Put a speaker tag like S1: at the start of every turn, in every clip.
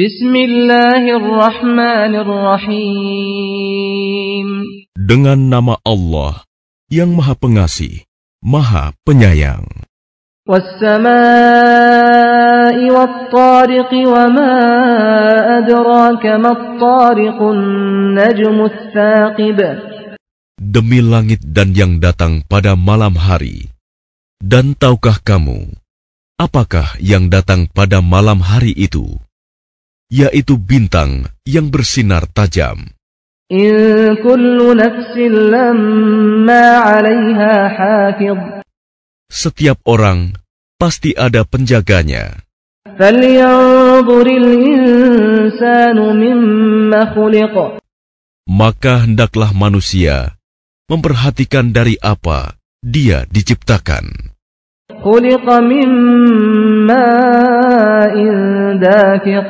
S1: Bismillahirrahmanirrahim.
S2: Dengan nama Allah yang Maha Pengasih, Maha Penyayang. Demi langit dan yang datang pada malam hari. Dan tahukah kamu, apakah yang datang pada malam hari itu? Yaitu bintang yang bersinar tajam.
S1: إن كل نفس لما عليها حافظ
S2: Setiap orang pasti ada penjaganya.
S1: فلينظر الإنسان مما خلق
S2: Maka hendaklah manusia memperhatikan dari apa dia diciptakan.
S1: خلق من ماء دافق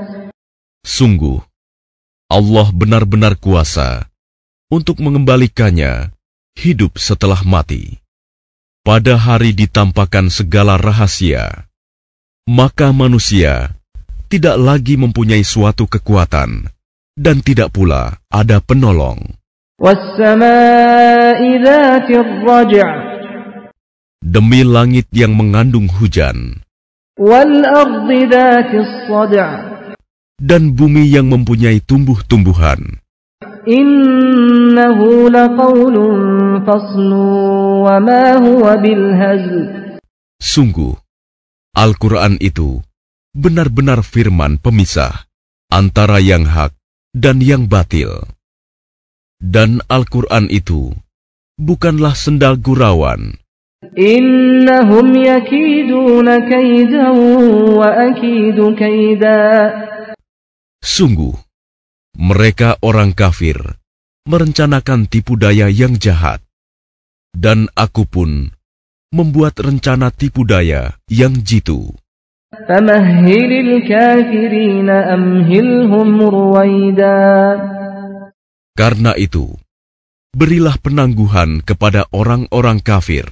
S2: Sungguh, Allah benar-benar kuasa untuk mengembalikannya hidup setelah mati. Pada hari ditampakkan segala rahasia, maka manusia tidak lagi mempunyai suatu kekuatan dan tidak pula ada penolong. Demi langit yang mengandung hujan, dan bumi yang mempunyai tumbuh-tumbuhan. Sungguh, Al-Quran itu benar-benar firman pemisah antara yang hak dan yang batil. Dan Al-Quran itu bukanlah sendal gurauan.
S1: Innahum yakiduna kaidan wa akidu kaidan.
S2: Sungguh, mereka orang kafir merencanakan tipu daya yang jahat, dan aku pun membuat rencana tipu daya yang jitu. Karena itu, berilah penangguhan kepada orang-orang kafir.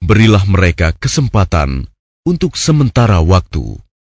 S2: Berilah mereka kesempatan untuk sementara waktu.